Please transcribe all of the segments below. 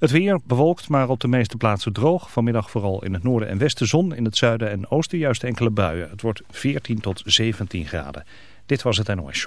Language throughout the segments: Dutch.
Het weer bewolkt, maar op de meeste plaatsen droog. Vanmiddag vooral in het noorden en westen zon. In het zuiden en oosten juist enkele buien. Het wordt 14 tot 17 graden. Dit was het NOS.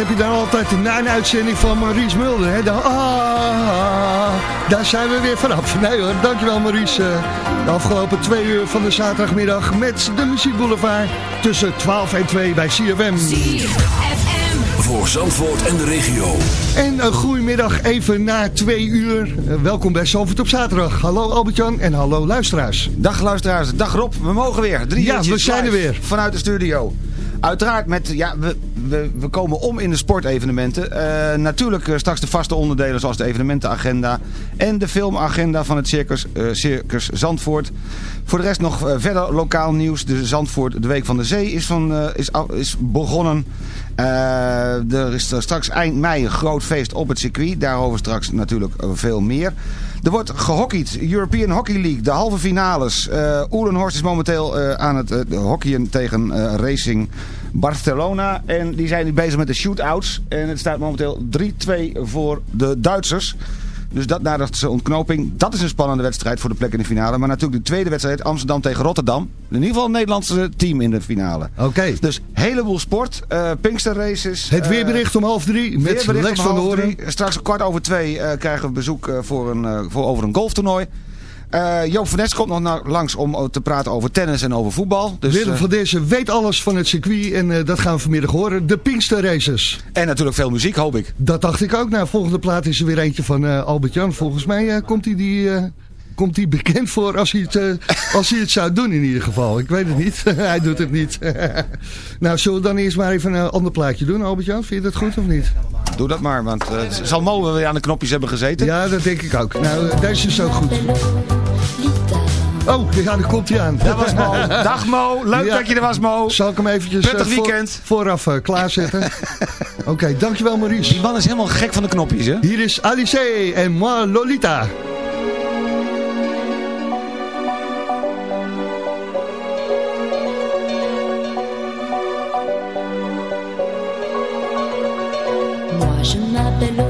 Heb je dan altijd na een uitzending van Maurice Mulder. Hè? Dan, ah, daar zijn we weer vanaf. Nee hoor, dankjewel Maurice. Eh, De afgelopen twee uur van de zaterdagmiddag met de Muziek Boulevard tussen 12 en 2 bij CFM. Voor Zandvoort en de regio. En een goedemiddag even na twee uur. Eh, welkom bij Zandvoort op zaterdag. Hallo Albert-Jan en hallo luisteraars. Dag luisteraars, dag Rob, we mogen weer. Drie Ja, we zijn er weer. Vanuit de studio. Uiteraard met, ja, we, we, we komen om in de sportevenementen. Eh, natuurlijk eh, straks de vaste onderdelen zoals de evenementenagenda en de filmagenda van het Circus, eh, Circus Zandvoort. Voor de rest nog verder lokaal nieuws. De Zandvoort, de Week van de Zee is, van, is, is begonnen. Eh, er is straks eind mei een groot feest op het circuit. Daarover straks natuurlijk veel meer. Er wordt gehockeyd. European Hockey League, de halve finales. Eh Oelenhorst is momenteel eh, aan het eh, hockeyen tegen Racing Barcelona. En die zijn nu bezig met de shootouts. En het staat momenteel 3-2 voor de Duitsers. Dus dat na de ontknoping, dat is een spannende wedstrijd voor de plek in de finale. Maar natuurlijk de tweede wedstrijd, Amsterdam tegen Rotterdam. In ieder geval een Nederlandse team in de finale. Oké. Dus heleboel sport. eh Pinkster races. Het eh, weerbericht om half drie met Lex van de Hoorn. Straks kwart over twee eh, krijgen we bezoek voor een, voor over een golftoernooi. Eh Joop van Nes komt nog naar- langs om te praten over tennis en over voetbal. Dus, Willem eh, van Dessen weet alles van het circuit en eh, dat gaan we vanmiddag horen. De Pinkster Races. en natuurlijk veel muziek, hoop ik. Dat dacht ik ook. Nou, volgende plaat is er weer eentje van Albert-Jan. Volgens mij komt hij die... eh, Komt hij bekend voor als hij, het, als hij het zou doen in ieder geval. Ik weet het niet. hij doet het niet. nou, zullen we dan eerst maar even een ander plaatje doen, Albert-Jan? Vind je dat goed of niet? Doe dat maar, want eh, het zal Mo wel weer aan de knopjes hebben gezeten. Ja, dat denk ik ook. Nou, eh, deze is ook goed. Oh, ja, daar komt hij aan. Dat was Mo. Dag Mo, leuk Ja. dat je er was Mo. Zal ik hem eventjes Prettig eh, voor- weekend. vooraf eh, klaarzetten? Oké, dankjewel Maurice. Die man is helemaal gek van de knopjes, hè? Hier is Alice en moi Lolita. Je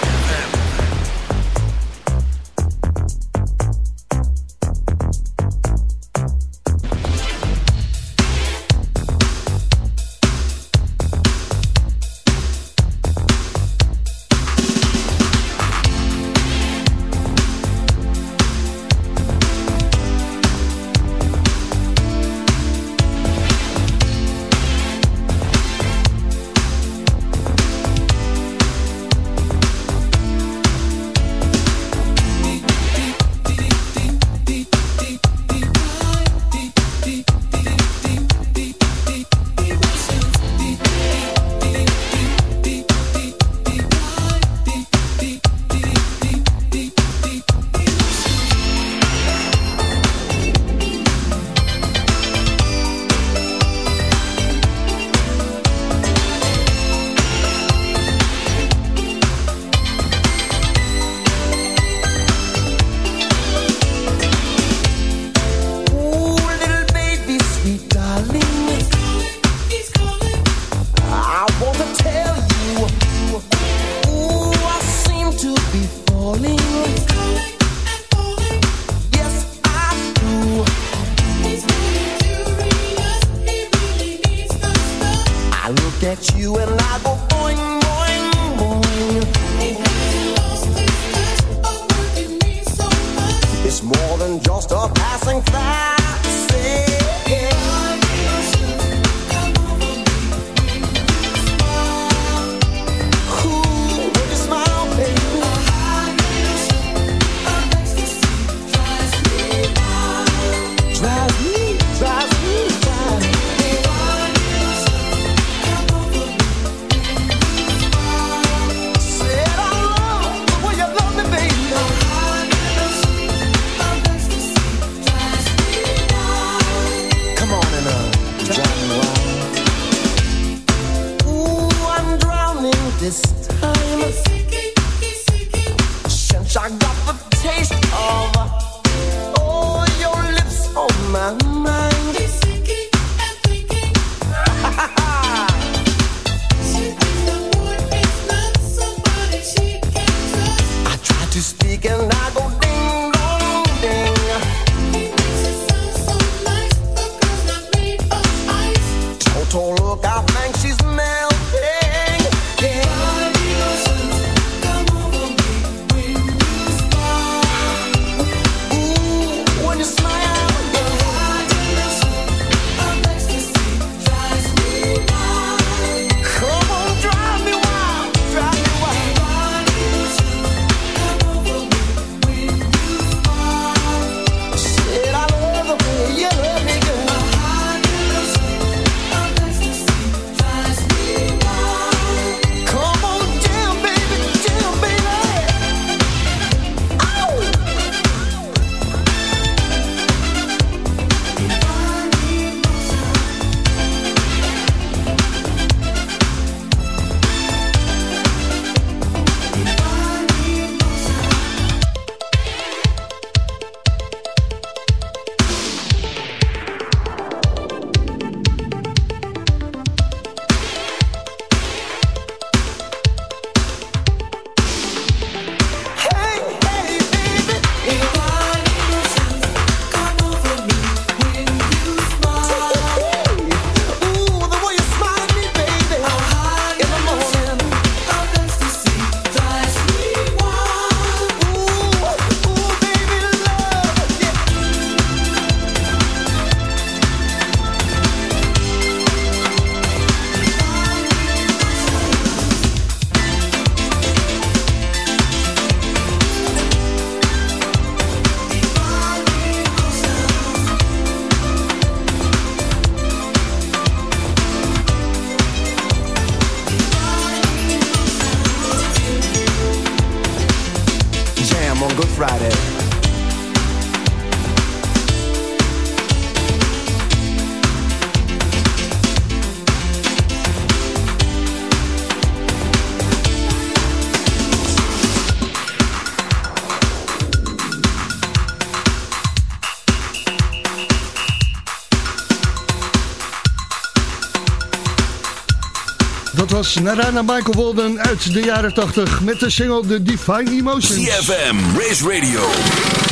Was Narana Michael Walden uit de jaren 80 met de single The Divine Emotions. CFM, Race Radio,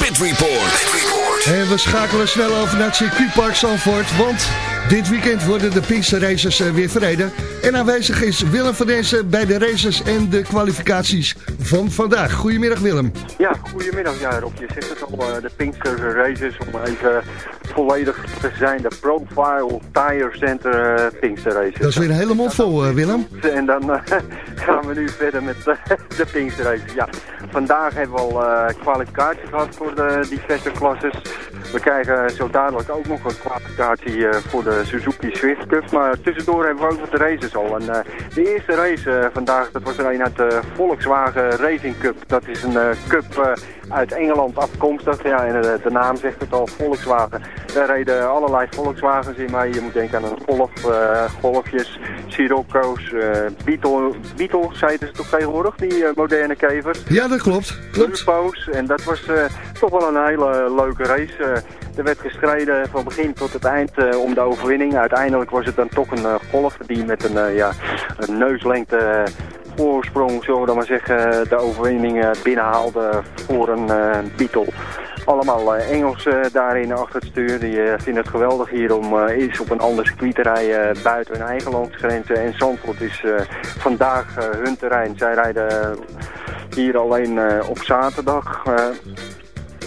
Pit Report. En we schakelen snel over naar het circuitpark Zandvoort, want dit weekend worden de Pinkster Races eh, weer verreden. En aanwezig is Willem van Densen bij de races en de kwalificaties van vandaag. Goedemiddag Willem. Ja, goedemiddag. Ja, Rob, je zegt het al, eh, de Pinkster Races, om even volledig te zijn, de Profile Tire Center eh, Pinkster Races. Dat is weer helemaal vol eh, Willem. En dan eh, gaan we nu verder met de Pinkster Races. Ja, vandaag hebben we al kwalificatie gehad voor de diverse klasses. We krijgen zo dadelijk ook nog een kwalificatie eh, voor de Suzuki Swift Cup. Maar tussendoor hebben we ook wat races al. En eh, de eerste race eh, vandaag, dat was er een uit de Volkswagen Racing Cup. Dat is een cup uit Engeland afkomstig. Ja, en de, de naam zegt het al, Volkswagen. Daar reden allerlei Volkswagens in mee. Je moet denken aan een Golf, Golfjes, Sirocco's, Beetle, Beetle, zeiden ze toch tegenwoordig, die moderne kevers. Ja, dat klopt. Klopt. En dat was toch wel een hele leuke race. Eh, er werd gestreden van begin tot het eind eh, om de overwinning. Uiteindelijk was het dan toch een eh, golf die met een, ja, een neuslengte voorsprong, zullen we dan maar zeggen, de overwinning binnenhaalde voor een Beetle. Allemaal Engels eh, daarin achter het stuur. Die vinden het geweldig hier om eens op een ander circuit te rijden buiten hun eigen landsgrenzen. En Zandvoort is vandaag hun terrein. Zij rijden hier alleen op zaterdag.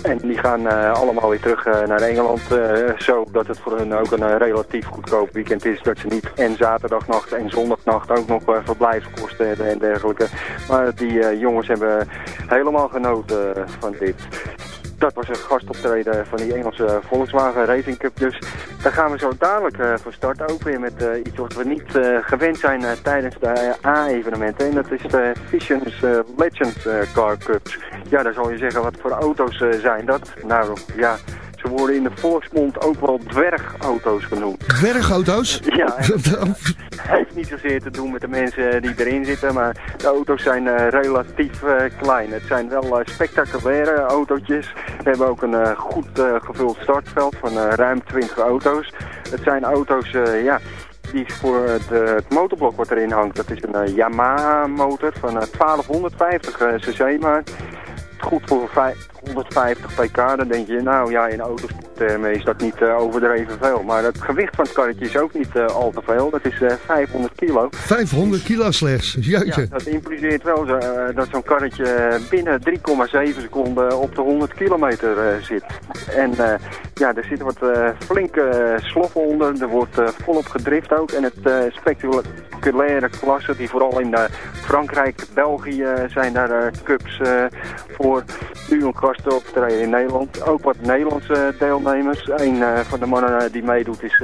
En die gaan eh, allemaal weer terug eh, naar Engeland. eh, zodat het voor hun ook een relatief goedkoop weekend is. Dat ze niet en zaterdagnacht en zondagnacht ook nog verblijfskosten hebben en dergelijke. Maar die jongens hebben helemaal genoten van dit. Dat was een gastoptreden van die Engelse Volkswagen Racing Cup. Dus daar gaan we zo dadelijk eh, van start. Ook weer met eh, iets wat we niet eh, gewend zijn tijdens de A-evenementen. En dat is de Visions Legend eh, Car Cups. Ja, dan zal je zeggen, wat voor auto's zijn dat? Nou, ja, ze worden in de volksmond ook wel dwergauto's genoemd. Dwergauto's? Ja, en heeft niet zozeer te doen met de mensen die erin zitten, maar de auto's zijn eh, relatief eh, klein. Het zijn wel eh, spectaculaire autootjes. We hebben ook een goed gevuld startveld van ruim 20 auto's. Het zijn auto's, ja, die voor het, het motorblok wat erin hangt. Dat is een Yamaha motor van eh, 1250 eh, cc maar goed voor 150 pk, dan denk je, nou ja, in autosporttermen is dat niet eh, overdreven veel. Maar het gewicht van het karretje is ook niet eh, al te veel. Dat is eh, 500 kilo. 500 kilo slechts. Jeetje. Ja, dat impliceert wel eh, dat zo'n karretje binnen 3,7 seconden op de 100 kilometer eh, zit. En eh, ja, er zitten wat eh, flinke eh, sloffen onder. Er wordt eh, volop gedrift ook. En het eh, spectaculaire klasse die vooral in eh, Frankrijk, België eh, zijn daar eh, cups eh, voor. Nu een gast optreden in Nederland. Ook wat Nederlandse deelnemers. Een eh, van de mannen eh, die meedoet is...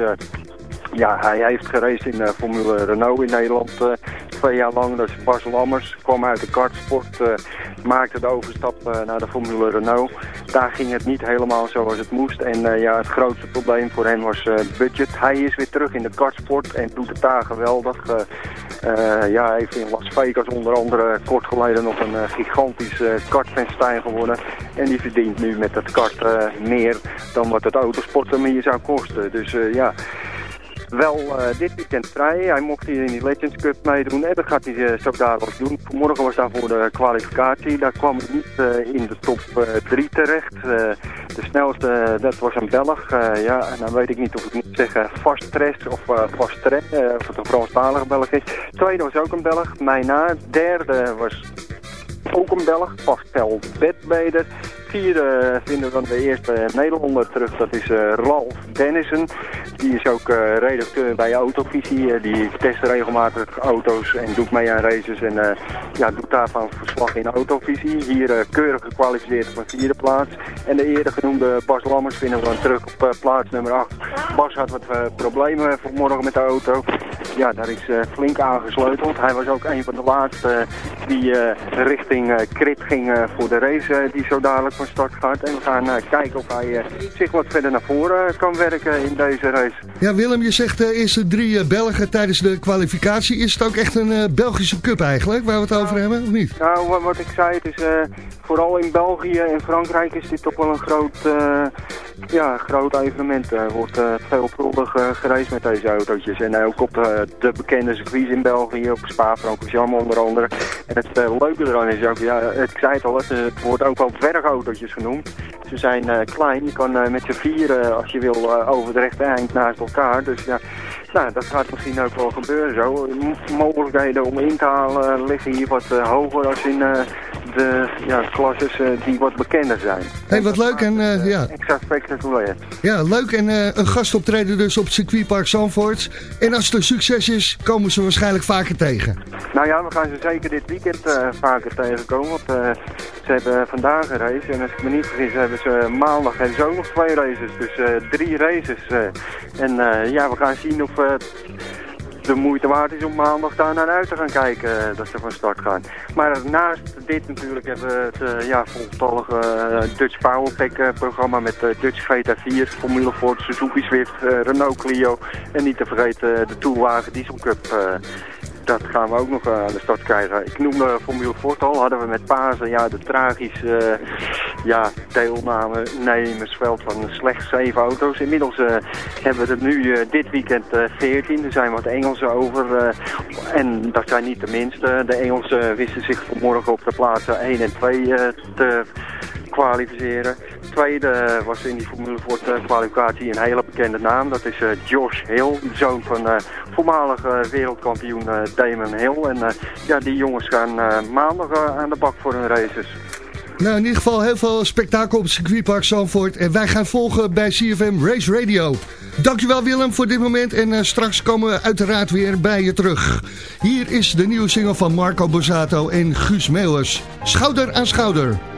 ja, hij heeft geraced in eh, Formule Renault in Nederland eh, twee jaar lang. Dat is Bas Lammers, kwam uit de kartsport, eh, maakte de overstap naar de Formule Renault. Daar ging het niet helemaal zoals het moest. En ja, het grootste probleem voor hem was budget. Hij is weer terug in de kartsport en doet het daar geweldig. Ja, hij heeft in Las Vegas onder andere kort geleden nog een gigantisch kartfestijn gewonnen. En die verdient nu met het kart meer dan wat het autosporten meer zou kosten. Dus ja wel eh, dit weekend vrij. Hij mocht hier in die Legends Cup meedoen en dat gaat hij eh, zo dadelijk doen. Vanmorgen was daarvoor de kwalificatie. Daar kwam hij niet eh, in de top 3 terecht. De snelste, dat was een Belg. Ja, en dan weet ik niet of ik moet zeggen Vastres of uh, Vastre, of het een Franstalige Belg is. Tweede was ook een Belg, Meina. Derde was ook een Belg, Pastel Bedbeder. Vierde vinden we de eerste Nederlander terug, dat is eh, Ralf Dennissen. Die is ook eh, redacteur bij Autovisie. Eh, die test regelmatig auto's en doet mee aan races en eh, ja, doet daarvan verslag in Autovisie. Hier eh, keurig gekwalificeerd op een vierde plaats. En de eerder genoemde Bas Lammers vinden we dan terug op eh, plaats nummer 8. Bas had wat eh, problemen vanmorgen met de auto. Ja, daar is eh, flink aan gesleuteld. Hij was ook een van de laatste die eh, richting eh, Krit ging eh, voor de race eh, die zo dadelijk van start gaat. En we gaan eh, kijken of hij eh, zich wat verder naar voren kan werken in deze race. Ja, Willem, je zegt de eerste drie eh, Belgen tijdens de kwalificatie. Is het ook echt een eh, Belgische cup eigenlijk, waar we het over hebben, of niet? Nou, wa- wat ik zei, het is eh, vooral in België en Frankrijk is dit toch wel een groot, eh, Ja, groot evenement. Er wordt uh, veelvuldig uh, gereisd met deze autootjes. En ook op de, de bekende circuits in België, op Spa-Francorchamps onder andere. En het leuke eraan is ook, ja, ik zei het al, het, het wordt ook wel dwergautootjes genoemd. Ze zijn klein, je kan met z'n vieren als je wil over de rechte eind naast elkaar. Dus ja, nou, dat gaat misschien ook wel gebeuren zo. Mogelijkheden om in te halen liggen hier wat hoger als in de ja, klasses die wat bekender zijn. Hey, wat leuk en uh, ja. Extra spectaculair. Ja, leuk en een gastoptreden dus op het circuitpark Zandvoort. En als het een succes is, komen ze waarschijnlijk vaker tegen. Nou ja, we gaan ze zeker dit weekend vaker tegenkomen. Want ze hebben vandaag een race. En als ik me niet vergis, hebben ze maandag en zo nog twee races. Dus drie races. en ja, we gaan zien of de moeite waard is om maandag daar naar uit te gaan kijken dat ze van start gaan. Maar naast dit natuurlijk hebben we het uh, ja, voltallige uh, Dutch Powerpack programma met Dutch GT4, Formule Ford, Suzuki Swift, Renault Clio en niet te vergeten de Tourwagen Diesel Cup dat gaan we ook nog aan de start krijgen. Ik noemde Formule Ford al, hadden we met Pasen ja, de tragische uh, ja, deelname nemersveld van slechts zeven auto's. Inmiddels uh, hebben we er nu dit weekend 14. Er zijn wat Engelsen over. en dat zijn niet de minste. De Engelsen wisten zich vanmorgen op de plaatsen 1 en 2 te kwalificeren. Tweede was in die Formule Ford kwalificatie een hele bekende naam. Dat is uh, Josh Hill, zoon van voormalige wereldkampioen Damon Hill. En ja, die jongens gaan maandag aan de bak voor hun races. Nou, in ieder geval heel veel spektakel op circuitpark Zandvoort. En wij gaan volgen bij CFM Race Radio. Dankjewel Willem voor dit moment. En straks komen we uiteraard weer bij je terug. Hier is de nieuwe single van Marco Borsato en Guus Meeuwers. Schouder aan schouder.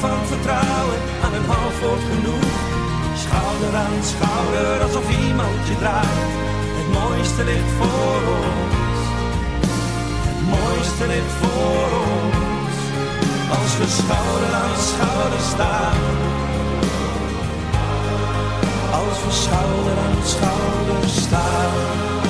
Van vertrouwen, aan een half wordt genoeg. Schouder aan schouder, alsof iemand je draagt. Het mooiste ligt voor ons. Het mooiste ligt voor ons. Als we schouder aan schouder staan. Als we schouder aan schouder staan.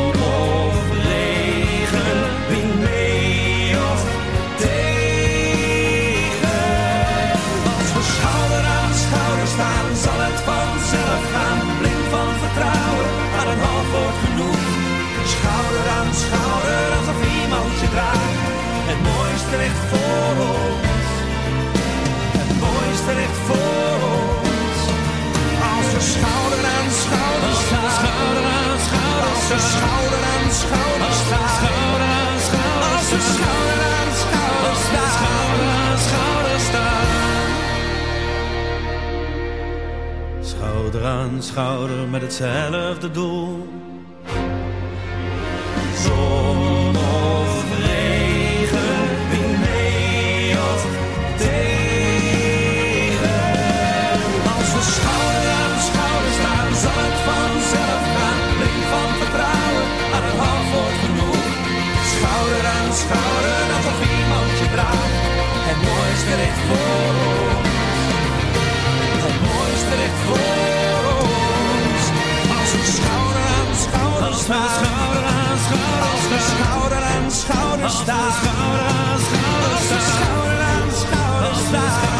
we schouder aan schouder staan. Schouder aan schouder Als we schouder aan schouder staan. Schouder aan schouder staan. Schouder aan schouder met hetzelfde doel. Zon Het mooiste ligt voor ons. Het mooiste ligt voor ons. Als we schouder aan schouder staan. Schouder aan schouder Als we schouder aan schouder staan. Schouder aan schouder Als we schouder aan schouder staan. Schouder aan schouder Als we schouder aan schouder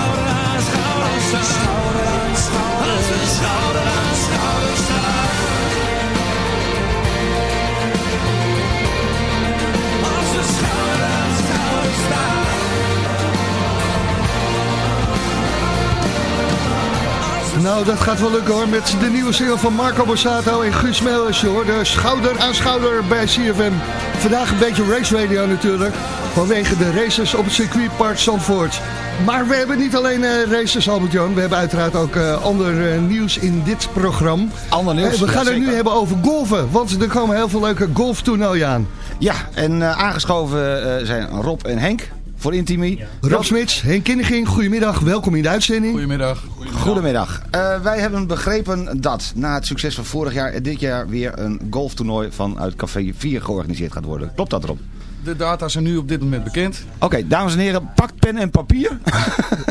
Nou, dat gaat wel lukken hoor. Met de nieuwe single van Marco Borsato en Guus Meeuwis. Je hoorde schouder aan schouder bij CFM. Vandaag een beetje race radio natuurlijk. Vanwege de races op het circuitpark Zandvoort. Maar we hebben niet alleen eh, races, Albert-Jan. We hebben uiteraard ook eh, ander eh, nieuws in dit programma. Ander nieuws, we ja, gaan het nu hebben over golven. Want er komen heel veel leuke golftoernooien aan. Ja, en aangeschoven zijn Rob en Henk voor Intimi. Rob Smits, Henk Kinniging, goedemiddag. Welkom in de uitzending. Goedemiddag. Goedemiddag. Eh, wij hebben begrepen dat na het succes van vorig jaar... dit jaar weer een golftoernooi vanuit Café 4 georganiseerd gaat worden. Klopt dat, Rob? De data zijn nu op dit moment bekend. Oké, dames en heren, pak pen en papier.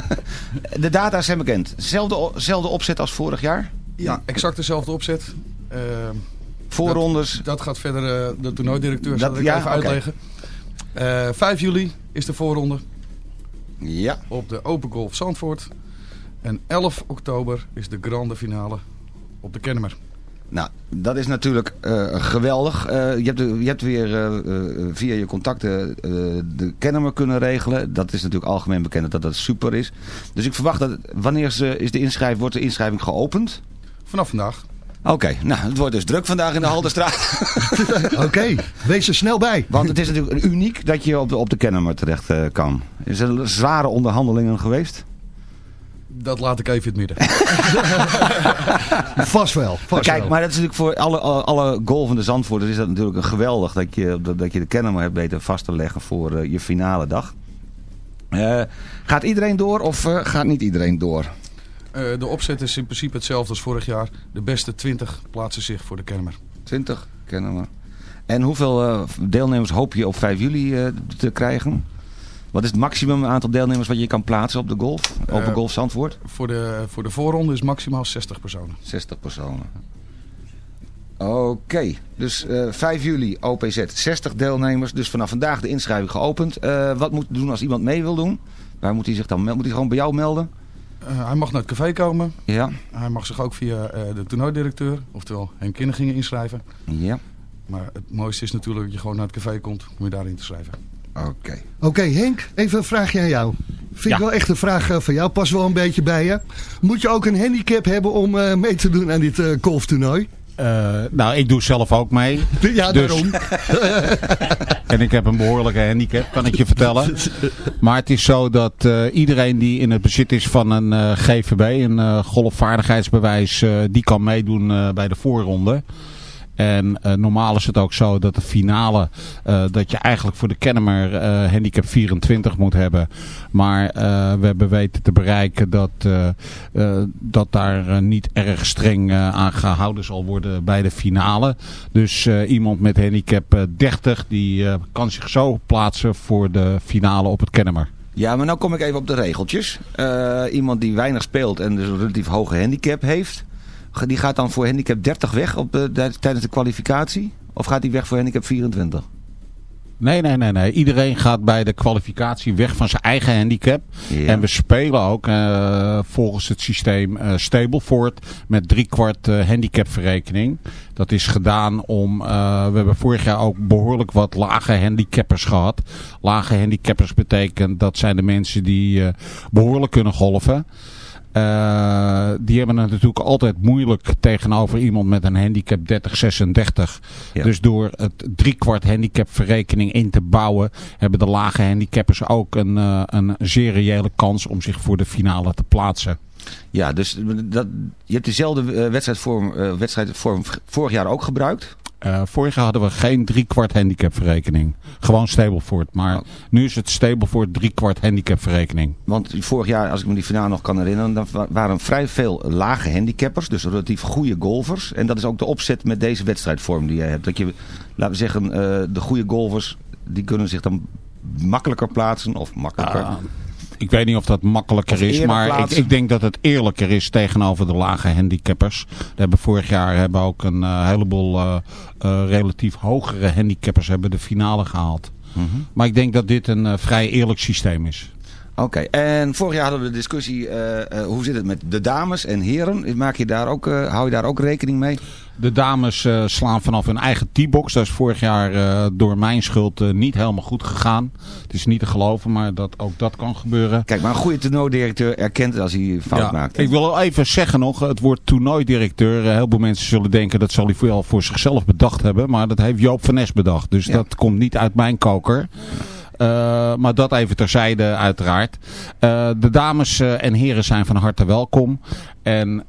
de data zijn bekend. Zelfde, zelfde opzet als vorig jaar? Ja, exact dezelfde opzet. Eh, Voorrondes. Dat, dat gaat verder eh, de toernooidirecteur Dat- zal ik ja, even uitleggen. Eh 5 juli is de voorronde. Ja. Op de Open Golf Zandvoort. En 11 oktober is de grande finale op de Kennemer. Nou, dat is natuurlijk eh, geweldig. Eh, je, hebt, je hebt weer eh, via je contacten de Kennemer kunnen regelen. Dat is natuurlijk algemeen bekend dat dat super is. Dus ik verwacht dat, wanneer ze, is de inschrijving, wordt de inschrijving geopend? Vanaf vandaag. Oké, nou het wordt dus druk vandaag in de Haldenstraat. Oké, wees er snel bij. Want het is natuurlijk uniek dat je op de, op de Kennemer terecht eh, kan. Is er zware onderhandelingen geweest? Dat laat ik even in het midden. Vast wel. Vast Kijk, wel. maar dat is natuurlijk voor alle, alle, alle golvende Zandvoorters is dat natuurlijk een geweldig dat je, dat, dat je de Kennemer hebt weten vast te leggen voor eh, je finale dag. Eh, gaat iedereen door of eh, gaat niet iedereen door? Eh, de opzet is in principe hetzelfde als vorig jaar. De beste 20 plaatsen zich voor de Kennemer. 20 Kennemer. En hoeveel eh, deelnemers hoop je op 5 juli eh, te krijgen? Wat is het maximum aantal deelnemers wat je kan plaatsen op de golf? Op de Eh, golf Zandvoort? Voor de, voor de voorronde is maximaal 60 personen. 60 personen. Oké, dus eh 5 juli OPZ, 60 deelnemers. Dus vanaf vandaag de inschrijving geopend. Wat moet doen als iemand mee wil doen? Waar moet hij zich dan melden? Moet hij gewoon bij jou melden? Eh, hij mag naar het café komen. Ja. Hij mag zich ook via eh, de toernooidirecteur, oftewel Henk Kinnigingen, inschrijven. Ja. Maar het mooiste is natuurlijk dat je gewoon naar het café komt om je daarin te schrijven. Oké. Oké, Henk, even een vraagje aan jou. Vind ik wel echt een vraag eh, van jou, pas wel een beetje bij je. Moet je ook een handicap hebben om eh, mee te doen aan dit eh, golftoernooi? Eh, nou, ik doe zelf ook mee. Ja, Dus- daarom. En ik heb een behoorlijke handicap, kan ik je vertellen. Maar het is zo dat eh, iedereen die in het bezit is van een eh, GVB, een eh, golfvaardigheidsbewijs, die kan meedoen bij de voorronde. En eh, normaal is het ook zo dat de finale, eh, dat je eigenlijk voor de Kennemer eh, handicap 24 moet hebben. Maar we hebben weten te bereiken dat, dat daar niet erg streng aan gehouden zal worden bij de finale. Dus iemand met handicap eh, 30 die kan zich zo plaatsen voor de finale op het Kennemer. Ja, maar nou kom ik even op de regeltjes. Iemand die weinig speelt en dus een relatief hoge handicap heeft... die gaat dan voor handicap 30 weg op de, tij- tijdens de kwalificatie? Of gaat hij weg voor handicap 24? Nee, nee, nee, nee. Iedereen gaat bij de kwalificatie weg van zijn eigen handicap. En we spelen ook eh, volgens het systeem eh Stableford met driekwart eh handicapverrekening. Dat is gedaan om, eh, we hebben vorig jaar ook behoorlijk wat lage handicappers gehad. Lage handicappers betekent dat zijn de mensen die eh, behoorlijk kunnen golven. Eh, die hebben het natuurlijk altijd moeilijk tegenover iemand met een handicap 30, 36. Dus door het driekwart handicapverrekening in te bouwen, hebben de lage handicappers ook een, eh, een zeer reële kans om zich voor de finale te plaatsen. Ja, dus dat, je hebt dezelfde eh, wedstrijdvorm, wedstrijdvorm vorig jaar ook gebruikt? Eh, vorig jaar hadden we geen driekwart handicapverrekening. Gewoon Stableford. Maar nu is het Stableford driekwart handicapverrekening. Want vorig jaar, als ik me die finale nog kan herinneren, dan wa- waren vrij veel lage handicappers. Dus relatief goede golfers. En dat is ook de opzet met deze wedstrijdvorm die jij hebt. Dat je, laten we zeggen, eh, de goede golfers, die kunnen zich dan makkelijker plaatsen. Of makkelijker. Ah, ik weet niet of dat makkelijker Of is, maar ik, ik denk dat het eerlijker is tegenover de lage handicappers. We hebben vorig jaar hebben ook een eh, heleboel eh, eh, relatief hogere handicappers hebben de finale gehaald. Mhm. Maar ik denk dat dit een vrij eerlijk systeem is. Oké, en vorig jaar hadden we de discussie, eh, eh, hoe zit het met de dames en heren? Maak je daar ook, eh, hou je daar ook rekening mee? De dames slaan vanaf hun eigen T-box. Dat is vorig jaar door mijn schuld niet helemaal goed gegaan. Het is niet te geloven, maar dat, ook dat kan gebeuren. Kijk, maar een goede toernooidirecteur erkent het als hij fout Ja, maakt. Ik wil even zeggen nog, het woord toernooidirecteur. heel veel mensen zullen denken dat zal hij wel voor zichzelf bedacht hebben. Maar dat heeft Joop van Nes bedacht. Dus dat komt niet uit mijn koker. Eh, maar dat even terzijde uiteraard. Eh, de dames eh, en heren zijn van harte welkom. En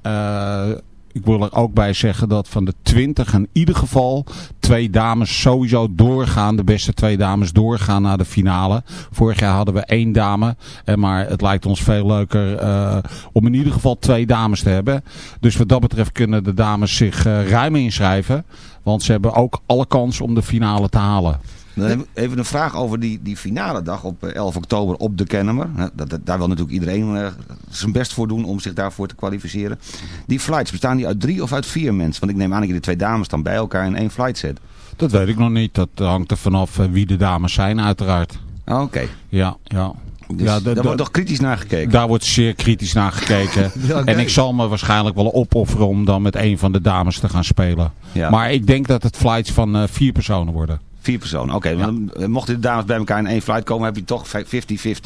ik wil er ook bij zeggen dat van de 20 in ieder geval twee dames sowieso doorgaan. De beste twee dames doorgaan naar de finale. Vorig jaar hadden we één dame. Maar het lijkt ons veel leuker om in ieder geval twee dames te hebben. Dus wat dat betreft kunnen de dames zich eh, ruim inschrijven. Want ze hebben ook alle kans om de finale te halen. Dan even een vraag over die, die finale dag op eh, 11 oktober op de Kennemer. Hè, Dat, dat- daar wil natuurlijk iedereen eh, zijn best voor doen om zich daarvoor te kwalificeren. Die flights, bestaan die uit drie of uit vier mensen? Want ik neem aan dat je de twee dames dan bij elkaar in één flight zet. Dat weet ik nog niet. Dat hangt er vanaf eh, wie de dames zijn uiteraard. Oké. Ja, ja. Dus ja, daar wordt toch kritisch naar gekeken? Daar wordt zeer kritisch naar gekeken. Ja. En ik zal me waarschijnlijk wel opofferen om dan met een van de dames te gaan spelen. Ja. Maar ik denk dat het flights van eh, vier personen worden. Vier personen, oké. eh, Mochten de dames bij elkaar in één flight komen, heb je toch 50-50.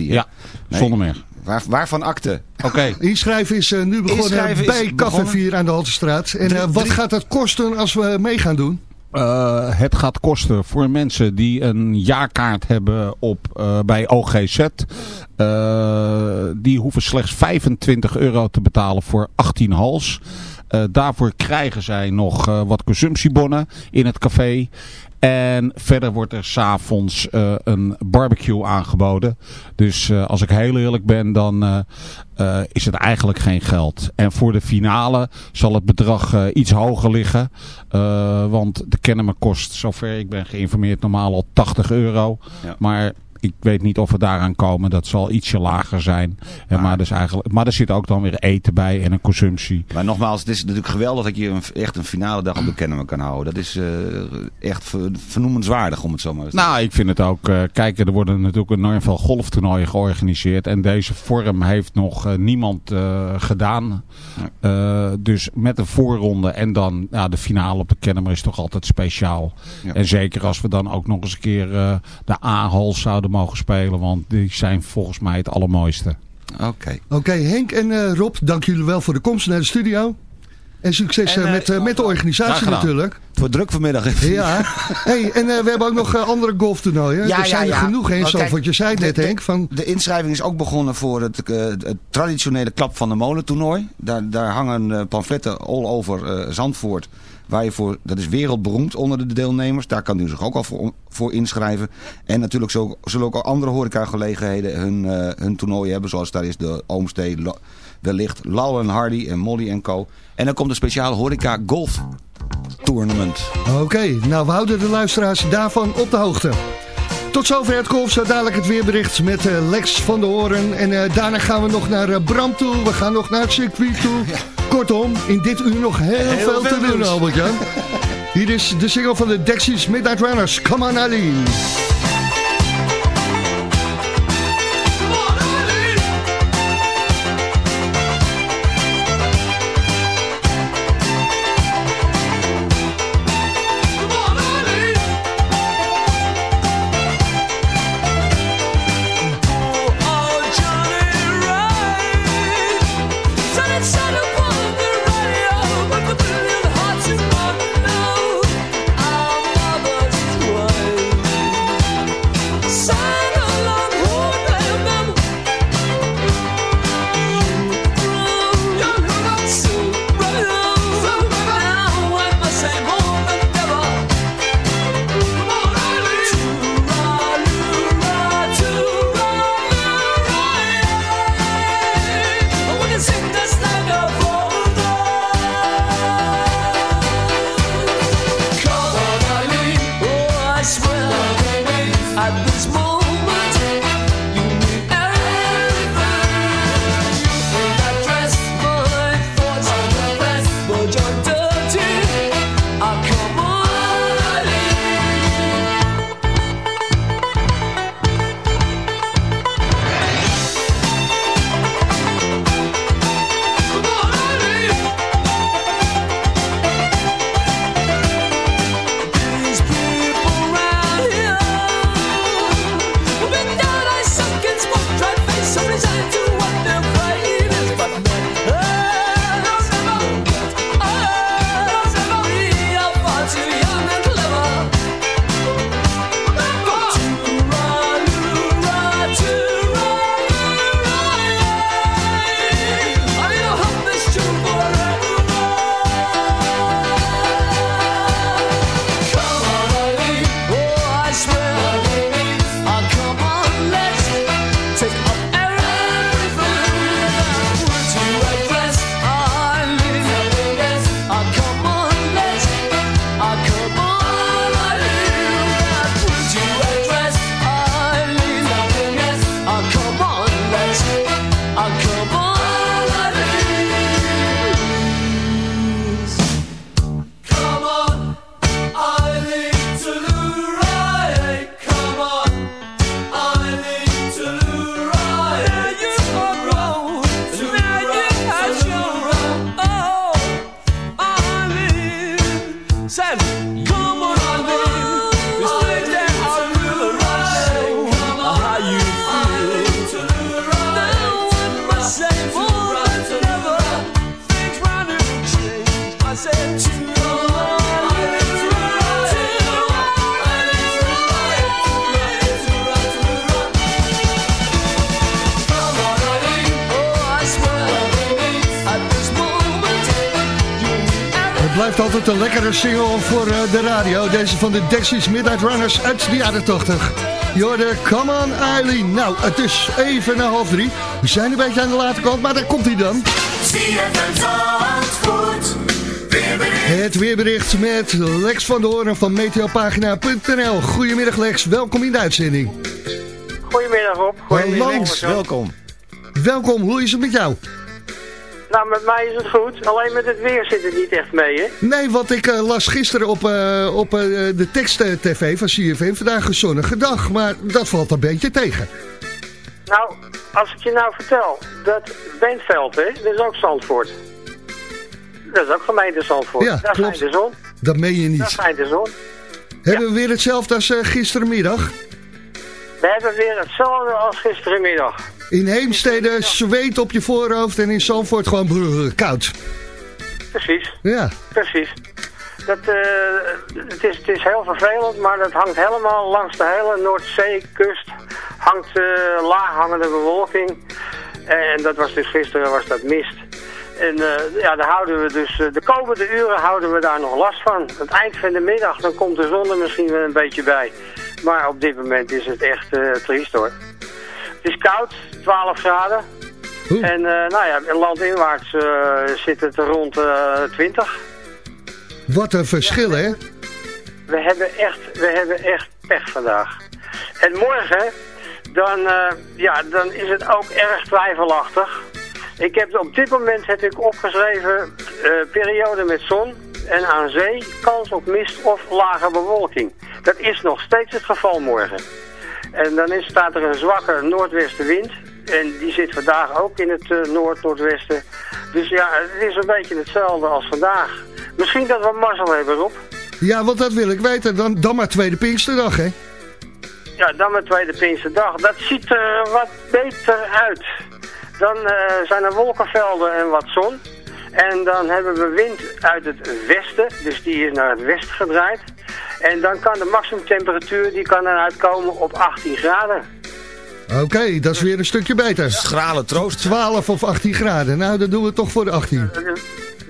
hè? Ja, zonder meer. Waar, waarvan akte? Oké. Inschrijven is eh, nu begonnen is bij Café begonnen. 4 aan de Haltestraat. En eh, wat drie- gaat het kosten als we mee gaan doen? Eh, het gaat kosten voor mensen die een jaarkaart hebben op, eh, bij OGZ. eh, die hoeven slechts 25 euro te betalen voor 18 hals. Eh, daarvoor krijgen zij nog eh, wat consumptiebonnen in het café. En verder wordt er s'avonds eh een barbecue aangeboden. Dus eh, als ik heel eerlijk ben, dan eh, is het eigenlijk geen geld. En voor de finale zal het bedrag iets hoger liggen. Want de Kennemer kost, zover ik ben geïnformeerd, normaal al 80 euro. Ja. Maar ik weet niet of we daaraan komen. Dat zal ietsje lager zijn. En maar, dus eigenlijk, maar er zit ook dan weer eten bij en een consumptie. Maar nogmaals, het is natuurlijk geweldig dat je een, echt een finale dag op de Kennemer kan houden. Dat is eh, echt ver- vernoemenswaardig om het zo maar te zeggen. Nou, ik vind het ook. eh kijk, er worden natuurlijk enorm veel golftoernooien georganiseerd. En deze vorm heeft nog eh, niemand gedaan. Dus met een voorronde en dan ja, de finale op de Kennemer is toch altijd speciaal. Ja. En zeker als we dan ook nog eens een keer de A-hals zouden mogen spelen. Want die zijn volgens mij het allermooiste. Oké. Oké, Henk en eh, Rob, dank jullie wel voor de komst naar de studio. En succes En, eh, eh, met, eh, met de organisatie natuurlijk. Het wordt druk vanmiddag. Ja, hey, en eh, we hebben ook nog andere golftoernooien. Ja, er zijn ja, er ja. genoeg kijk, wat je zei net de- Henk. Van, De inschrijving is ook begonnen voor het, eh, het traditionele Klap van de Molen toernooi. Daar, daar hangen eh, pamfletten all over eh, Zandvoort. Waar voor, dat is wereldberoemd onder de deelnemers. Daar kan u zich ook al voor, inschrijven. En natuurlijk zo, zullen ook andere horecagelegenheden hun, eh, hun toernooien hebben. Zoals daar is de Oomstee, wellicht Lau en Hardy en Molly en Co. En dan komt een speciale horeca golf tournament. Oké, nou we houden de luisteraars daarvan op de hoogte. Tot zover het golf, zo dadelijk het weerbericht met eh, Lex van de Horen. En eh, daarna gaan we nog naar eh, Bram toe, we gaan nog naar het circuit toe. Kortom, in dit uur nog heel, Heel veel te doen. Albert-Jan. Hier is de single van de Dexys Midnight Runners, Come on Ali. Blijft altijd een lekkere single voor eh, de radio. Deze van de Dexys Midnight Runners uit de jaren 80. Jorde, come on Eileen. Nou, het is even na half drie. We zijn een beetje aan de late kant, maar daar komt hij dan. Het weerbericht met Lex van de Hoorn van meteopagina.nl. Goedemiddag Lex, welkom in de uitzending. Goedemiddag Rob. Hallo. welkom. Welkom, hoe is het met jou? Nou, met mij is het goed. Alleen met het weer zit het niet echt mee, hè? Nee, want ik eh, las gisteren op, eh, op eh, de tekst-tv van CFM vandaag een zonnige dag. Maar dat valt een beetje tegen. Nou, als ik je nou vertel, dat Bentveld, hè, dat is ook Zandvoort. Dat is ook gemeente Zandvoort. Ja, Daar klopt. schijnt de zon. Dat meen je Daar niet. schijnt de zon. Hebben we weer hetzelfde als gisterenmiddag? We hebben weer hetzelfde als gisterenmiddag. In Heemstede zweet op je voorhoofd en in Zandvoort gewoon brrr, koud. Precies, Ja, precies. Dat, eh, het, is, het is heel vervelend, maar dat hangt helemaal langs de hele Noordzeekust. Hangt eh, laaghangende bewolking. En dat was dus gisteren was dat mist. En eh, ja, daar houden we dus, de komende uren houden we daar nog last van. Aan het eind van de middag, dan komt de zon er misschien wel een beetje bij. Maar op dit moment is het echt eh, triest hoor. Het is koud, 12 graden. En eh, nou ja, landinwaarts eh, zit het rond eh 20. wat een verschil hè? We hebben echt, we hebben echt pech vandaag. En morgen, dan, eh, ja, dan is het ook erg twijfelachtig. Ik heb op dit moment heb ik opgeschreven eh, periode met zon en aan zee kans op mist of lage bewolking. Dat is nog steeds het geval morgen. En dan is, staat er een zwakke noordwestenwind. En die zit vandaag ook in het eh, noord-noordwesten. Dus ja, het is een beetje hetzelfde als vandaag. Misschien dat we mazzel hebben, Rob. Ja, want dat wil ik weten. Dan, dan maar tweede Pinksterdag hè? Ja, dan met tweede Pinksterdag. Dat ziet er wat beter uit. Dan eh, zijn er wolkenvelden en wat zon. En dan hebben we wind uit het westen, dus die is naar het westen gedraaid. En dan kan de maximumtemperatuur die kan dan uitkomen op 18 graden. Oké, dat is weer een stukje beter. Schrale troost. 12 of 18 graden. Nou, dat doen we toch voor de 18. Dat is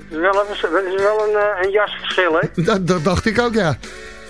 wel, even- dat is wel een, eh, een jasverschil, hè? Dat, dat dacht ik ook, ja.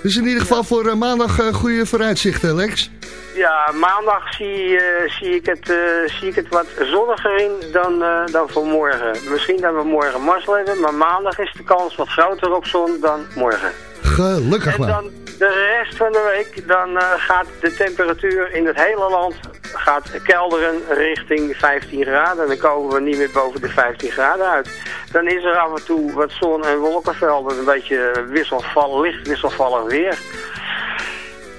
Dus in ieder geval voor eh, maandag eh, goede vooruitzichten, Lex. Ja, maandag zie, eh, zie, ik het, eh, zie ik het wat zonniger in dan, eh, dan voor morgen. Misschien dat we morgen mazzel hebben, maar maandag is de kans wat groter op zon dan morgen. Gelukkig En maar. De rest van de week, dan eh, gaat de temperatuur in het hele land gaat kelderen richting 15 graden. En dan komen we niet meer boven de 15 graden uit. Dan is er af en toe wat zon- en wolkenvelden, een beetje wisselval, licht wisselvallig weer.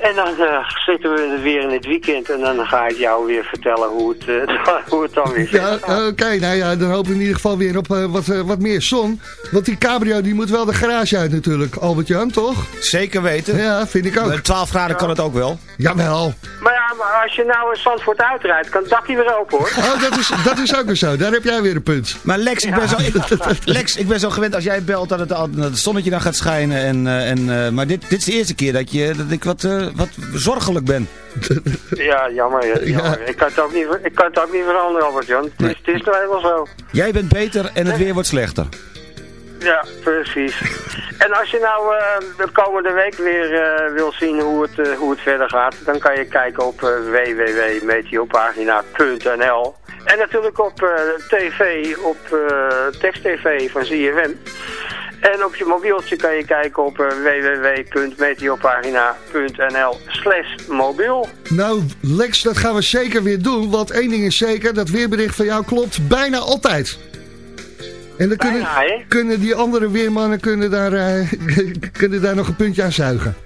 En dan eh, zitten we weer in het weekend en dan ga ik jou weer vertellen hoe het, eh, hoe het dan weer Ja, verder gaat. oké, nou ja, dan hopen we in ieder geval weer op eh, wat, eh, wat meer zon. Want die cabrio die moet wel de garage uit natuurlijk, Albert-Jan, toch? Zeker weten. Ja, vind ik ook. Met 12 graden kan het ook wel. Jawel. Maar ja, maar als je nou in Zandvoort uitrijdt, kan het dakje weer open hoor. Oh, dat is, dat is ook weer zo. Daar heb jij weer een punt. Maar Lex, ik ben, zo, ik, Lex, ik ben zo gewend als jij belt dat het, al- dat het zonnetje dan gaat schijnen. En, eh, en, eh, maar dit, dit is de eerste keer dat, je, dat ik wat, eh, wat zorgelijk ben. Ja, jammer. ja, jammer. Ik, kan het ook niet, ik kan het ook niet veranderen, Albert-Jan. Het is, het is nou helemaal zo. Jij bent beter en het weer wordt slechter. Ja, precies. en als je nou eh, de komende week weer eh, wil zien hoe het, eh, hoe het verder gaat, dan kan je kijken op www.meteopagina.nl en natuurlijk op tv, op eh tekst-tv van ZFM. En op je mobieltje kan je kijken op eh, www.meteopagina.nl slash mobiel. Nou, Lex, dat gaan we zeker weer doen. Want één ding is zeker, dat weerbericht van jou klopt bijna altijd. En dan kunnen, Bijna, kunnen die andere weermannen kunnen daar, eh, kunnen daar nog een puntje aan zuigen.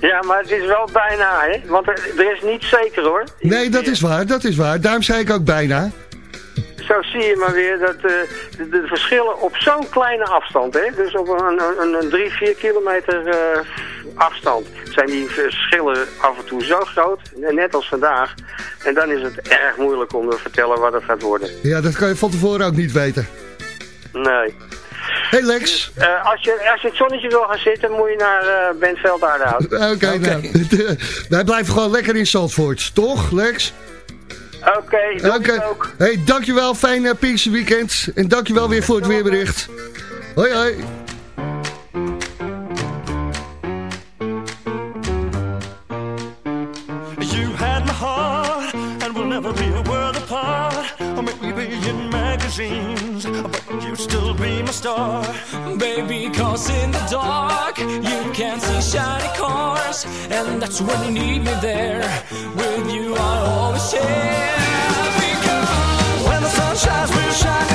Ja, maar het is wel bijna, hè? Want er, er is niet zeker, hoor. Nee, dat is waar, dat is waar. Daarom zei ik ook bijna. Zo zie je maar weer dat eh, de, de verschillen op zo'n kleine afstand, hè? dus op een, een, een 3, 4 kilometer eh, afstand, zijn die verschillen af en toe zo groot, net als vandaag. En dan is het erg moeilijk om te vertellen wat het gaat worden. Ja, dat kan je van tevoren ook niet weten. Nee. Hey Lex. Eh, als, je, als je het zonnetje wil gaan zitten, moet je naar eh Bentveld Aardehout. Oké, nou. Wij blijven gewoon lekker in Zandvoort. Toch, Lex? Oké, okay, okay. ook. Hey, dankjewel, fijn uh, Pinkse weekend. En dankjewel weer voor het weerbericht. Hoi, hoi. You had my heart, and we'll never be a world apart. Or maybe in magazine. Star. Baby, cause in the dark you can't see shiny cars, and that's when you need me there. With you, I always share. Because When the sun shines, we'll shine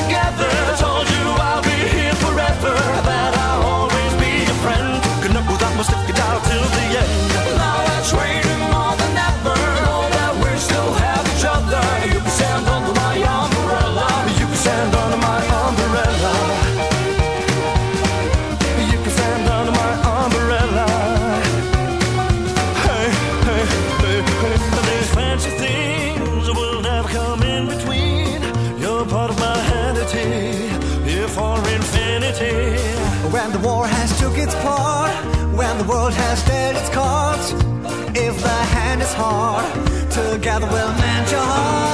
world has dealt its cards, if the hand is hard, together we'll mend your heart.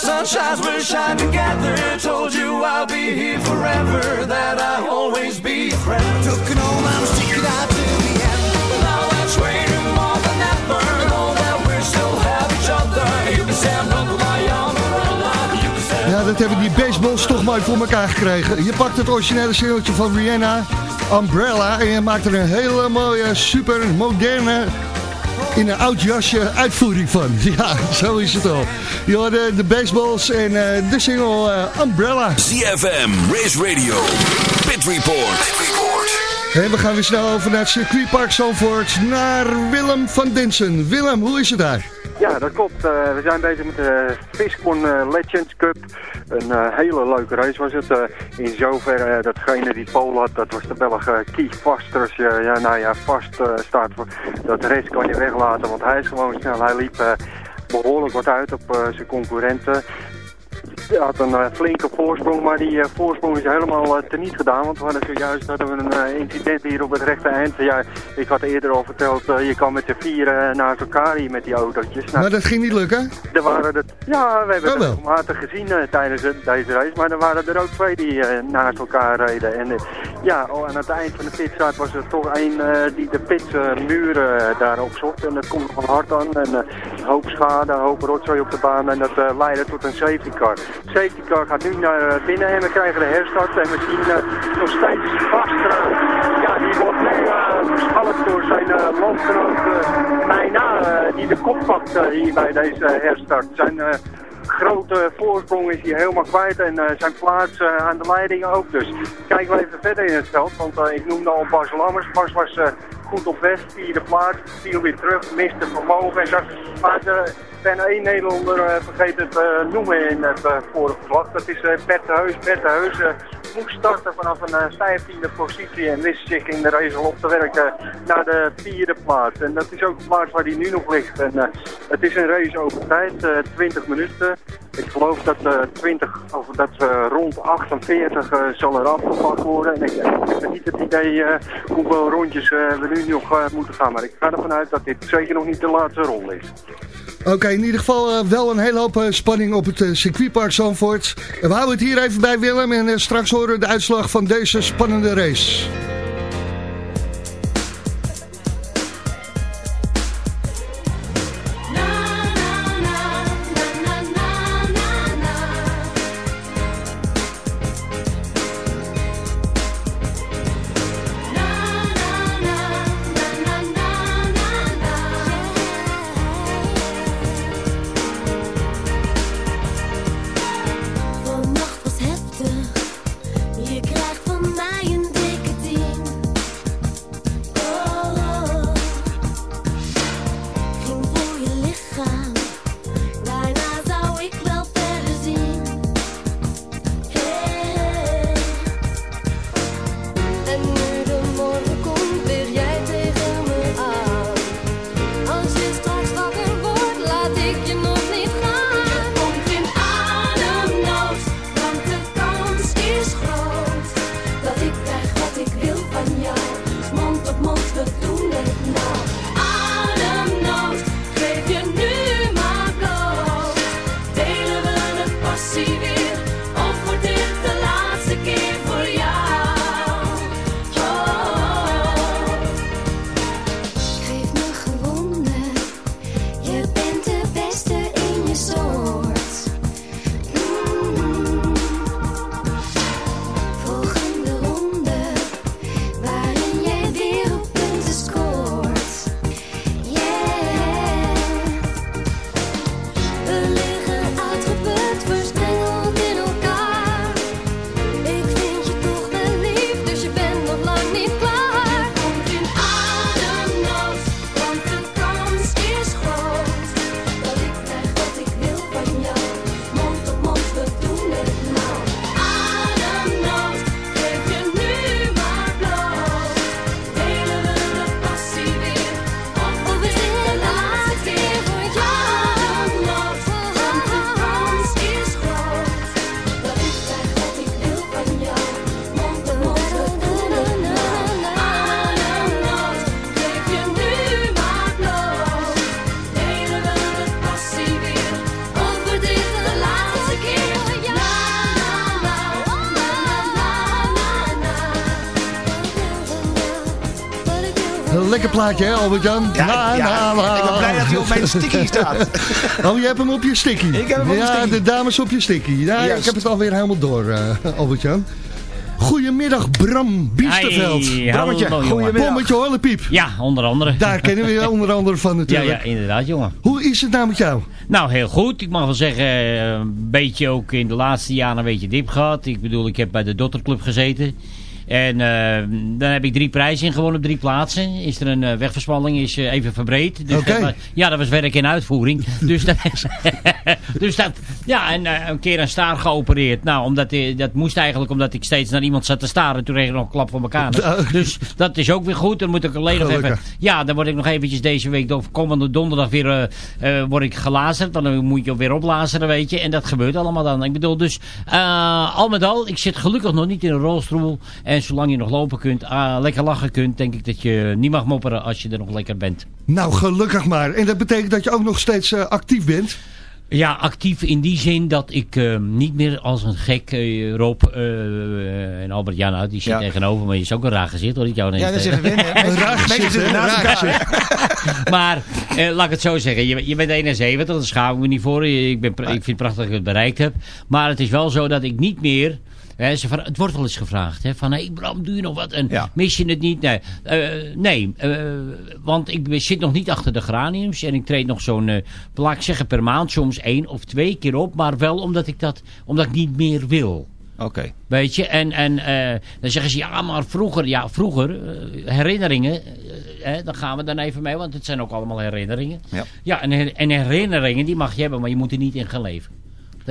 The sun shines, we'll shine together. Told you I'll be here forever. That I'll always be your friend. Took an old it out till the end. Now we're trading more than ever. Know that we still have each other. You can stand under my umbrella. Ja, dat hebben die baseballs toch mooi voor elkaar gekregen. Je pakt het originele singeltje van Rihanna, Umbrella, en je maakt er een hele mooie, super moderne, in een oud jasje uitvoering van. Ja, zo is het al. Je hoorde de baseballs en eh, de single eh, Umbrella. ZFM, Race Radio, Pit Report. We gaan weer snel over naar het circuitpark Zandvoort, naar Willem van Dinsen. Willem, hoe is het daar? Ja, dat klopt. Eh, we zijn bezig met de Fiscon eh, Legends Cup. Een eh, hele leuke race was het. In zoverre, datgene die pole had, dat was de Belg Keith Vaster. Als je ja, nou ja, vast staat, dat race kan je weglaten, want hij is gewoon snel. Hij liep eh, behoorlijk wat uit op zijn concurrenten. Had een eh, flinke voorsprong, maar die eh, voorsprong is helemaal uh, teniet gedaan. Want we hadden zojuist hadden we een eh, incident hier op het rechte eind. Ja, ik had eerder al verteld, eh, je kan met de vier eh, naast elkaar hier met die autootjes. Nou, Maar dat ging niet lukken? er waren er, ja, we hebben Oh, het wel. regelmatig gezien eh, tijdens het- deze race, maar er waren er ook twee die eh, naast elkaar reden. En eh, ja, oh, aan het eind van de pitstraat was er toch één eh, die de pitmuren uh, daar opzocht. En dat komt van hard aan. En eh, een hoop schade, een hoop rotzooi op de baan en dat eh, leidde tot een safety car. Safety gaat nu naar eh, binnen en we krijgen de herstart en we zien eh, nog steeds vast. eh, ja, die wordt nu uh, door zijn uh, landgenoot die de kop pakt hier bij deze herstart. Zijn grote voorsprong is hij helemaal kwijt en uh, zijn plaats uh, aan de leiding ook. Dus kijken we even verder in het veld, want uh, ik noemde al Bas Lammers. Bas was goed op weg, vierde plaats, viel weer terug, miste vermogen en zag ik ben één Nederlander vergeten te noemen in het vorige vlag. Dat is Bert de Heus. Bert de Heus moest starten vanaf een vijftiende positie en wist zich in de race al op te werken naar de vierde plaats. En dat is ook de plaats waar hij nu nog ligt. En, uh, het is een race over tijd, 20 minuten. Ik geloof dat, uh, 20, of dat uh, rond 48 uh, zal er afgepakt worden. En ik, heb niet het idee uh, hoeveel rondjes uh, we nu nog uh, moeten gaan. Maar ik ga ervan uit dat dit zeker nog niet de laatste ronde is. Oké, in ieder geval uh, wel een hele hoop uh, spanning op het uh, circuitpark Zandvoort. En we houden het hier even bij Willem en straks horen we de uitslag van deze spannende race. Plaatje, hè, Albert-Jan? Ja, ja, ik ben blij dat hij op mijn sticky staat. oh, je hebt hem op je sticky? Ik heb hem op ja, mijn sticky. de dames op je sticky. Ja, Juist. ik heb het alweer helemaal door, eh, Albert-Jan. Goedemiddag, Bram Biesterveld. Hey, Brammetje, goedemiddag. Bommetje Horlepiep. Ja, onder andere. Daar kennen we je onder andere van Ja, natuurlijk. ja, inderdaad, jongen. Hoe is het nou met jou? Nou, heel goed. Ik mag wel zeggen, eh, een beetje ook in de laatste jaren een beetje dip gehad. Ik bedoel, ik heb bij de Dotterclub gezeten. En eh, dan heb ik drie prijzen in gewonnen op drie plaatsen. Is er een eh, wegversmalling, is eh, even verbreed. Dus dat ja, dat was werk in uitvoering. dus dat, dus dat, ja, en een keer een staar geopereerd. Nou, omdat, dat moest eigenlijk omdat ik steeds naar iemand zat te staren. Toen kreeg ik nog een klap van elkaar. Dus dat is ook weer goed. Dan moet ik alleen nog even... Ja, dan word ik nog eventjes deze week, of komende donderdag weer, word ik gelazerd. Dan moet je weer oplazeren, weet je. En dat gebeurt allemaal dan. Ik bedoel, dus al met al, ik zit gelukkig nog niet in een rolstoel. En zolang je nog lopen kunt, ah, lekker lachen kunt, denk ik dat je niet mag mopperen als je er nog lekker bent. Nou, gelukkig maar. En dat betekent dat je ook nog steeds eh, actief bent? Ja, actief in die zin dat ik eh, niet meer als een gek, eh, Rob eh, en Albert Jan, nou, die zit Ja. tegenover me. Je is ook een raar gezicht hoor, ik jou Ja, dat is. Een raar gezicht, maar eh, laat ik het zo zeggen. Je, je bent 71, daar schaam ik me niet voor. Ik, ben, ik vind het prachtig dat ik het bereikt heb. Maar het is wel zo dat ik niet meer... Hè, ze van, het wordt wel eens gevraagd. Hè, van, hey Bram, doe je nog wat? En Ja. mis je het niet? Nee, Eh, nee eh, want ik zit nog niet achter de graniums. En ik treed nog zo'n, eh, laat ik zeggen, per maand soms één of twee keer op. Maar wel omdat ik dat omdat ik niet meer wil. Oké. Weet je, en, en eh, dan zeggen ze, ja, maar vroeger, ja, vroeger, eh, herinneringen, eh, hè, daar gaan we dan even mee, want het zijn ook allemaal herinneringen. Ja. Ja, en, en herinneringen, die mag je hebben, maar je moet er niet in gaan leven.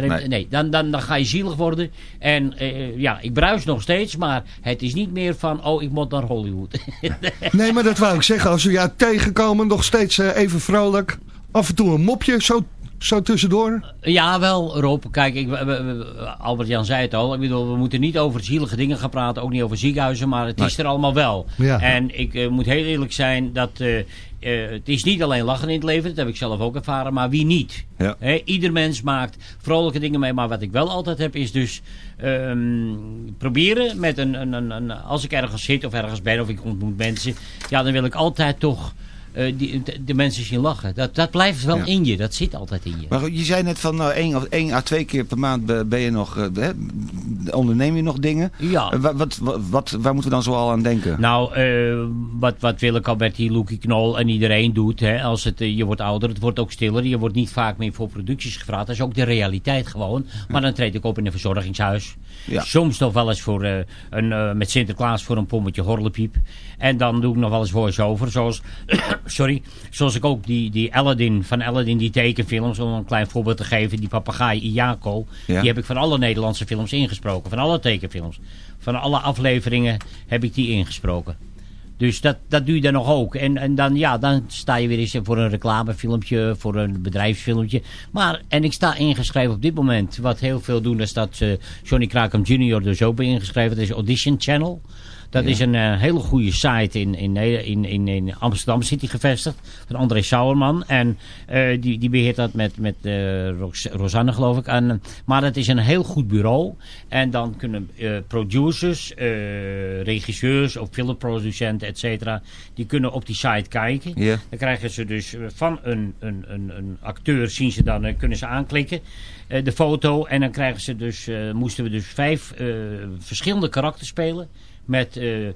Nee. nee, dan, dan, dan ga je zielig worden. En eh, ja, ik bruis nog steeds, maar het is niet meer van, oh, ik moet naar Hollywood. Nee, maar dat wou ik zeggen. Als we jou tegenkomen, nog steeds eh, even vrolijk. Af en toe een mopje, zo, zo tussendoor. Ja, wel, Rob. Kijk, ik, we- we- we- Albert-Jan zei het al. Ik bedoel, we moeten niet over zielige dingen gaan praten. Ook niet over ziekenhuizen, maar het is er allemaal wel. Ja. En ik eh, moet heel eerlijk zijn dat... eh, eh, het is niet alleen lachen in het leven, dat heb ik zelf ook ervaren, maar wie niet? Ja. Ieder mens maakt vrolijke dingen mee, maar wat ik wel altijd heb is dus ehm, proberen met een, een, een, een- als ik ergens zit of ergens ben of ik ontmoet mensen, ja dan wil ik altijd toch eh, die, de, de mensen zien lachen. Dat, dat blijft wel Ja. in je, dat zit altijd in je. Maar je zei net van nou, één, of, één à twee keer per maand be- ben je nog, eh, hè, onderneem je nog dingen. Ja. Eh, wa- wat, wat, wat, waar moeten we dan zo al aan denken? Nou, eh, wat, wat Willeke Alberti, Loekie Knol en iedereen doet. Hè, als het, je wordt ouder, het wordt ook stiller. Je wordt niet vaak meer voor producties gevraagd. Dat is ook de realiteit gewoon. Maar dan treed ik op in een verzorgingshuis. Ja. Soms nog wel eens voor, een, met Sinterklaas voor een pommetje horlepiep. En dan doe ik nog wel eens voice-over. Zoals, sorry, zoals ik ook die, die Aladdin van Aladdin, die tekenfilms. Om een klein voorbeeld te geven. Die papegaai Iako. Ja. Die heb ik van alle Nederlandse films ingesproken. Van alle tekenfilms. Van alle afleveringen heb ik die ingesproken. Dus dat, dat doe je dan nog ook. En, en dan, ja, dan sta je weer eens voor een reclamefilmpje, voor een bedrijfsfilmpje. Maar, en ik sta ingeschreven op dit moment. Wat heel veel doen, is dat eh, Johnny Krakem Jr. dus ook bij ingeschreven. Dat is Audition Channel. Dat Ja. is een eh, hele goede site in, in, in, in, in Amsterdam City gevestigd. Van André Sauerman. En eh, die, die beheert dat met, met eh, Ros- Rosanne geloof ik. En, maar het is een heel goed bureau. En dan kunnen producers, regisseurs of filmproducenten, et cetera. Die kunnen op die site kijken. Ja. Dan krijgen ze dus van een, een, een, een acteur zien ze dan, kunnen ze aanklikken. de foto. En dan krijgen ze dus, moesten we dus vijf verschillende karakters spelen. Met eh,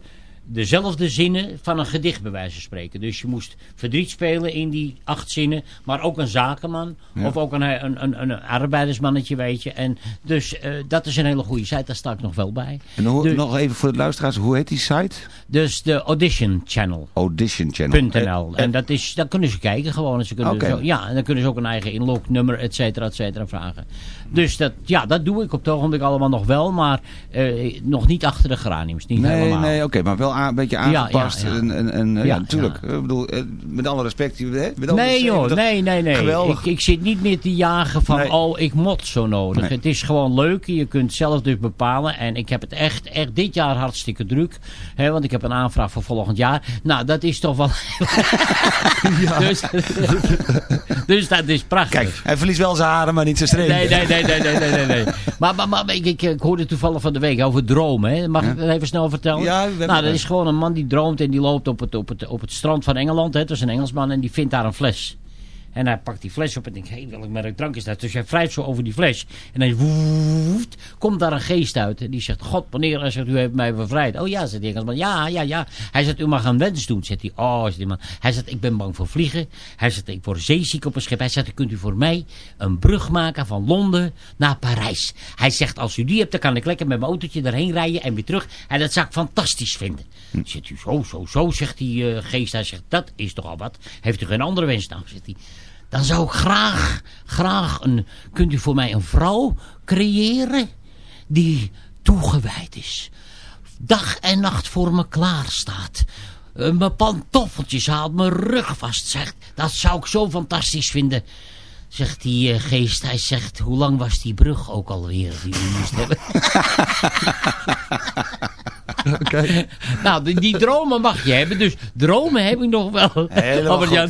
dezelfde zinnen van een gedicht bij wijze van spreken. Dus je moest verdriet spelen in die acht zinnen, maar ook een zakenman Ja. of ook een, een, een, een arbeidersmannetje, weet je. En dus eh, dat is een hele goede site, daar sta ik nog wel bij. En hoe- nog even voor de luisteraars, hoe heet die site? Dus de Audition Channel. Audition Channel. .nl. En dat is, daar kunnen ze kijken gewoon. En Ze kunnen zo, ja, en dan kunnen ze ook een eigen inlognummer, et cetera, et cetera, vragen. Dus dat, ja, dat doe ik op het ogenblik allemaal nog wel, maar eh, nog niet achter de geraniums. Niet Nee, helemaal. nee, oké, maar wel een beetje aangepast. Ja, ja, ja. En, en, en, eh, ja, natuurlijk. Ik bedoel, eh, met alle respect. hè, Met alle Nee respect, joh, nee, nee, nee. Geweldig. Ik, ik zit niet meer te jagen van, Nee. oh, ik mot zo nodig. Nee. Het is gewoon leuk. Je kunt zelf dus bepalen. En ik heb het echt, echt dit jaar hartstikke druk. Hè, want ik heb een aanvraag voor volgend jaar. Nou, dat is toch wel... dus, dus dat is prachtig. Kijk, hij verliest wel zijn haren, maar niet zijn strepen. Nee, nee, nee, nee, nee, nee, nee, nee. Maar, maar, maar ik, ik, ik hoorde toevallig van de week over dromen. Hè. Mag ik dat even snel vertellen? Ja, we nou, dat het. Is gewoon een man die droomt en die loopt op het, op het, op het strand van Engeland. Het is een Engelsman en die vindt daar een fles. En hij pakt die fles op en denkt, hé, welk merk drank is dat? Dus hij wrijft zo over die fles. En dan woeft, komt daar een geest uit. En die zegt, god, wanneer? Hij zegt, u heeft mij bevrijd. Oh ja, zegt die Engelsman. Ja, ja, ja. Hij zegt, u mag een wens doen. Zegt hij, oh, zegt die man. Hij zegt, ik ben bang voor vliegen. Hij zegt, ik word zeeziek op een schip. Hij zegt, kunt u voor mij een brug maken van Londen naar Parijs. Hij zegt, als u die hebt, dan kan ik lekker met mijn autootje erheen rijden en weer terug. En dat zou ik fantastisch vinden. Zegt u, zo, zo, zo, zegt die eh, geest. Hij zegt, dat is toch al wat. Heeft u geen andere wens? Nou, zegt hij, dan zou ik graag, graag een, kunt u voor mij een vrouw creëren die toegewijd is. Dag en nacht voor me klaar staat. Mijn pantoffeltjes haalt, mijn rug vast, zegt. Dat zou ik zo fantastisch vinden. Zegt die eh, geest, hij zegt, hoe lang was die brug ook alweer die u moest hebben? nou, die, die dromen mag je hebben. Dus dromen heb ik nog wel.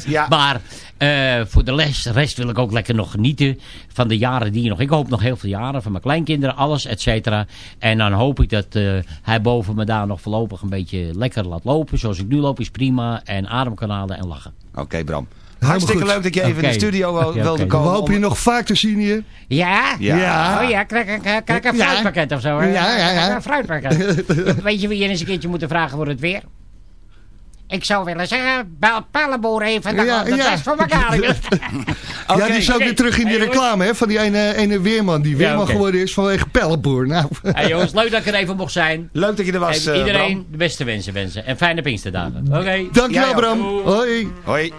Ja. Maar eh, voor de les, de rest wil ik ook lekker nog genieten van de jaren die je nog... Ik hoop nog heel veel jaren van mijn kleinkinderen, alles, et cetera. En dan hoop ik dat eh, hij boven me daar nog voorlopig een beetje lekker laat lopen. Zoals ik nu loop is prima. En ademkanalen en lachen. Oké, Bram. Hartstikke goed. leuk dat je even in de studio wil- Ja, wilde oké. We komen. hopen je nog vaak te zien hier. Ja? Ja. Oh ja, krijg ik krijg een fruitpakket of zo? hè? Ja, ja, ja. Een fruitpakket. Weet je wie je eens een keertje moet vragen voor het weer? Ik zou willen zeggen, bel Pallenboer even, dan Ja, het ja. best voor elkaar. ja, die is ook weer terug in die Hey, reclame hè, van die ene, ene weerman. Die weerman geworden is vanwege Pellenboer. Nou. Hey jongens, leuk dat ik er even mocht zijn. Leuk dat je er was, En eh, iedereen Bram. de beste wensen wensen. En fijne Pinksterdagen. Oké. Dankjewel. Bram. Hoi. Hoi.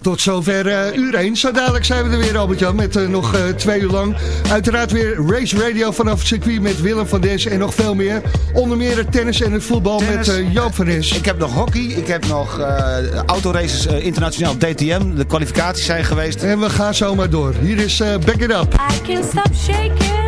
Tot zover eh, uur 1. Zo dadelijk zijn we er weer, Albert-Jan, met eh, nog eh, twee uur lang. Uiteraard weer Race Radio vanaf het circuit met Willem van Des en nog veel meer. Onder meer het tennis en het voetbal Tennis. met eh, Joop van Nes. Ik heb nog hockey, ik heb nog eh autoraces internationaal DTM. De kwalificaties zijn geweest. En we gaan zomaar door. Hier is eh, Back It Up. I can't stop shaking.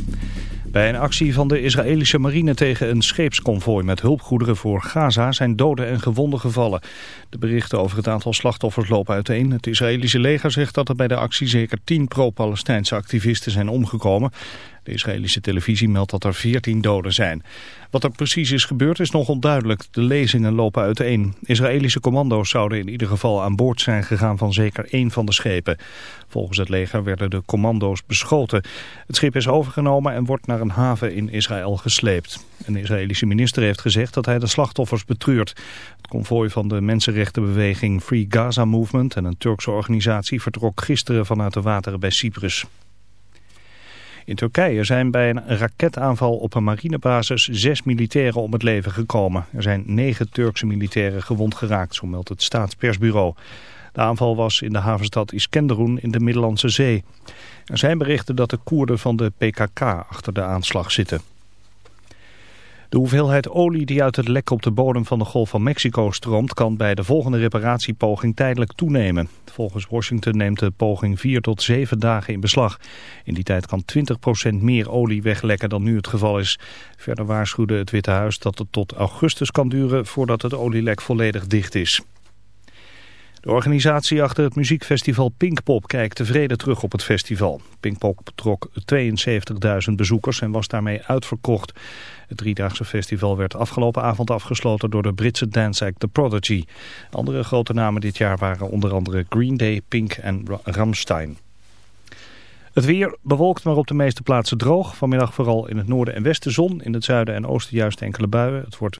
Bij een actie van de Israëlische marine tegen een scheepsconvooi met hulpgoederen voor Gaza zijn doden en gewonden gevallen. De berichten over het aantal slachtoffers lopen uiteen. Het Israëlische leger zegt dat er bij de actie zeker 10 pro-Palestijnse activisten zijn omgekomen. De Israëlische televisie meldt dat er 14 doden zijn. Wat er precies is gebeurd is nog onduidelijk. De lezingen lopen uiteen. Israëlische commando's zouden in ieder geval aan boord zijn gegaan van zeker één van de schepen. Volgens het leger werden de commando's beschoten. Het schip is overgenomen en wordt naar een haven in Israël gesleept. Een Israëlische minister heeft gezegd dat hij de slachtoffers betreurt. Het konvooi van de mensenrechtenbeweging Free Gaza Movement en een Turkse organisatie vertrok gisteren vanuit de wateren bij Cyprus. In Turkije zijn bij een raketaanval op een marinebasis zes militairen om het leven gekomen. Er zijn negen Turkse militairen gewond geraakt, zo meldt het staatspersbureau. De aanval was in de havenstad Iskenderun in de Middellandse Zee. Er zijn berichten dat de Koerden van de PKK achter de aanslag zitten. De hoeveelheid olie die uit het lek op de bodem van de Golf van Mexico stroomt... kan bij de volgende reparatiepoging tijdelijk toenemen. Volgens Washington neemt de poging 4 tot 7 dagen in beslag. In die tijd kan 20% meer olie weglekken dan nu het geval is. Verder waarschuwde het Witte Huis dat het tot augustus kan duren... voordat het olielek volledig dicht is. De organisatie achter het muziekfestival Pinkpop kijkt tevreden terug op het festival. Pinkpop trok 72.000 bezoekers en was daarmee uitverkocht. Het driedaagse festival werd afgelopen avond afgesloten door de Britse dance act The Prodigy. Andere grote namen dit jaar waren onder andere Green Day, Pink en Ra- Rammstein. Het weer bewolkt, maar op de meeste plaatsen droog. Vanmiddag vooral in het noorden en westen zon. In het zuiden en oosten juist enkele buien. Het wordt